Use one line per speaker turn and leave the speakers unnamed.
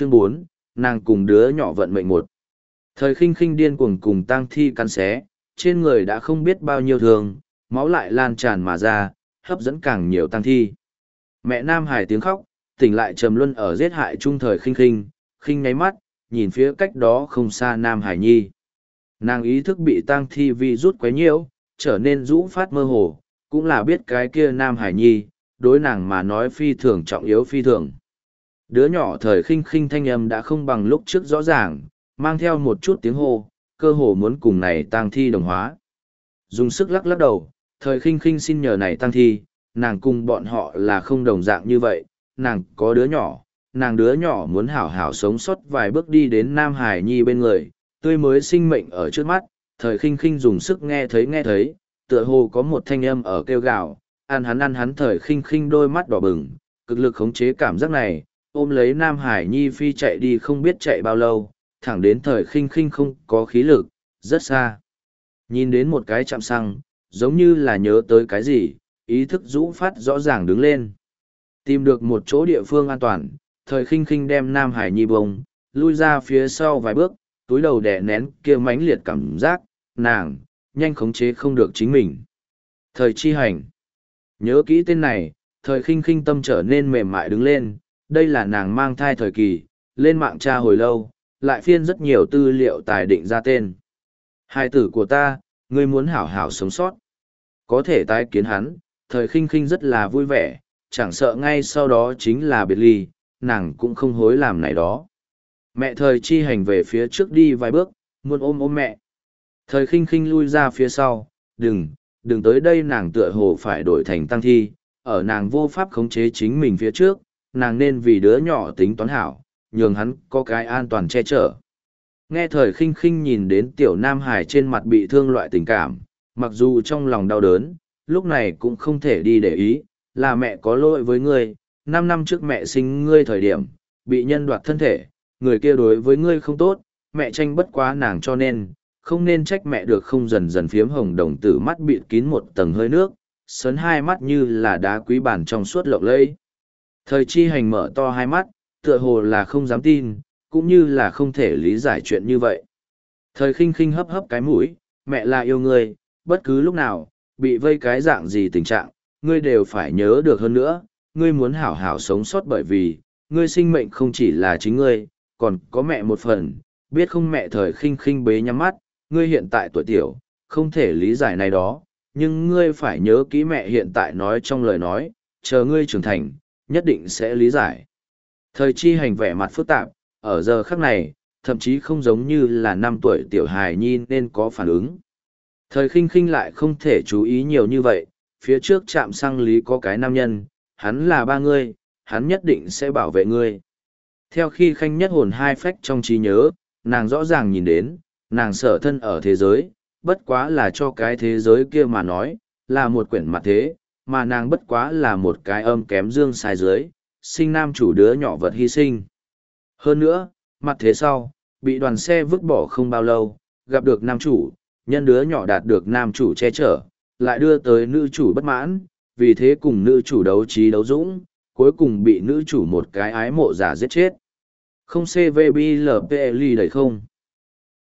Chương bốn nàng cùng đứa nhỏ vận mệnh một. Thời khinh khinh điên cuồng cùng tang thi cắn xé, trên người đã không biết bao nhiêu thương, máu lại lan tràn mà ra, hấp dẫn càng nhiều tang thi. Mẹ Nam Hải tiếng khóc, tỉnh lại trầm luân ở giết hại trung thời khinh khinh, khinh nháy mắt, nhìn phía cách đó không xa Nam Hải Nhi. Nàng ý thức bị tang thi vi rút quấy nhiễu, trở nên rũ phát mơ hồ, cũng là biết cái kia Nam Hải Nhi, đối nàng mà nói phi thường trọng yếu phi thường. Đứa nhỏ thời khinh khinh thanh âm đã không bằng lúc trước rõ ràng, mang theo một chút tiếng hô, cơ hồ muốn cùng này tang thi đồng hóa. Dùng sức lắc lắc đầu, thời khinh khinh xin nhờ này tang thi, nàng cùng bọn họ là không đồng dạng như vậy, nàng có đứa nhỏ, nàng đứa nhỏ muốn hảo hảo sống sót vài bước đi đến Nam Hải Nhi bên người, tươi mới sinh mệnh ở trước mắt, thời khinh khinh dùng sức nghe thấy nghe thấy, tựa hồ có một thanh âm ở kêu gào, ăn hắn ăn hắn thời khinh khinh đôi mắt đỏ bừng, cực lực khống chế cảm giác này, ôm lấy Nam Hải Nhi phi chạy đi không biết chạy bao lâu, thẳng đến thời khinh khinh không có khí lực, rất xa. Nhìn đến một cái chạm xăng, giống như là nhớ tới cái gì, ý thức rũ phát rõ ràng đứng lên. Tìm được một chỗ địa phương an toàn, thời khinh khinh đem Nam Hải Nhi bông, lui ra phía sau vài bước, túi đầu đè nén kia mãnh liệt cảm giác, nàng, nhanh khống chế không được chính mình. Thời chi hành. Nhớ kỹ tên này, thời khinh khinh tâm trở nên mềm mại đứng lên, đây là nàng mang thai thời kỳ, lên mạng tra hồi lâu, lại phiên rất nhiều tư liệu tài định ra tên. Hai tử của ta, ngươi muốn hảo hảo sống sót. Có thể tái kiến hắn, thời khinh khinh rất là vui vẻ, chẳng sợ ngay sau đó chính là biệt ly, nàng cũng không hối làm này đó. Mẹ thời chi hành về phía trước đi vài bước, muốn ôm ôm mẹ. Thời khinh khinh lui ra phía sau, đừng, đừng tới đây nàng tựa hồ phải đổi thành tăng thi, ở nàng vô pháp khống chế chính mình phía trước, nàng nên vì đứa nhỏ tính toán hảo, nhường hắn có cái an toàn che chở. Nghe thời khinh khinh nhìn đến tiểu Nam Hải trên mặt bị thương loại tình cảm, mặc dù trong lòng đau đớn, lúc này cũng không thể đi để ý, là mẹ có lỗi với ngươi, năm năm trước mẹ sinh ngươi thời điểm, bị nhân đoạt thân thể, người kia đối với ngươi không tốt, mẹ tranh bất quá nàng cho nên, không nên trách mẹ được không dần dần phiếm hồng đồng tử mắt bịt kín một tầng hơi nước, sấn hai mắt như là đá quý bản trong suốt lộng lẫy. Thời chi hành mở to hai mắt, tựa hồ là không dám tin, cũng như là không thể lý giải chuyện như vậy. Thời khinh khinh hấp hấp cái mũi, mẹ là yêu ngươi, bất cứ lúc nào, bị vây cái dạng gì tình trạng, ngươi đều phải nhớ được hơn nữa, ngươi muốn hảo hảo sống sót bởi vì, ngươi sinh mệnh không chỉ là chính ngươi, còn có mẹ một phần, biết không mẹ thời khinh khinh bế nhắm mắt, ngươi hiện tại tuổi tiểu, không thể lý giải này đó, nhưng ngươi phải nhớ kỹ mẹ hiện tại nói trong lời nói, chờ ngươi trưởng thành, nhất định sẽ lý giải. Thời chi hành vẻ mặt phức tạp, ở giờ khắc này, thậm chí không giống như là năm tuổi tiểu hài nhi nên có phản ứng. Thời khinh khinh lại không thể chú ý nhiều như vậy, phía trước trạm xăng lý có cái nam nhân, hắn là ba ngươi, hắn nhất định sẽ bảo vệ ngươi. Theo khi khanh nhất hồn hai phách trong trí nhớ, nàng rõ ràng nhìn đến, nàng sở thân ở thế giới, bất quá là cho cái thế giới kia mà nói, là một quyển mặt thế, mà nàng bất quá là một cái âm kém dương sai dưới, sinh nam chủ đứa nhỏ vật hy sinh. Hơn nữa, mặt thế sau, bị đoàn xe vứt bỏ không bao lâu, gặp được nam chủ, nhân đứa nhỏ đạt được nam chủ che chở, lại đưa tới nữ chủ bất mãn, vì thế cùng nữ chủ đấu trí đấu dũng, cuối cùng bị nữ chủ một cái ái mộ giả giết chết. Không CVBLPL đầy không?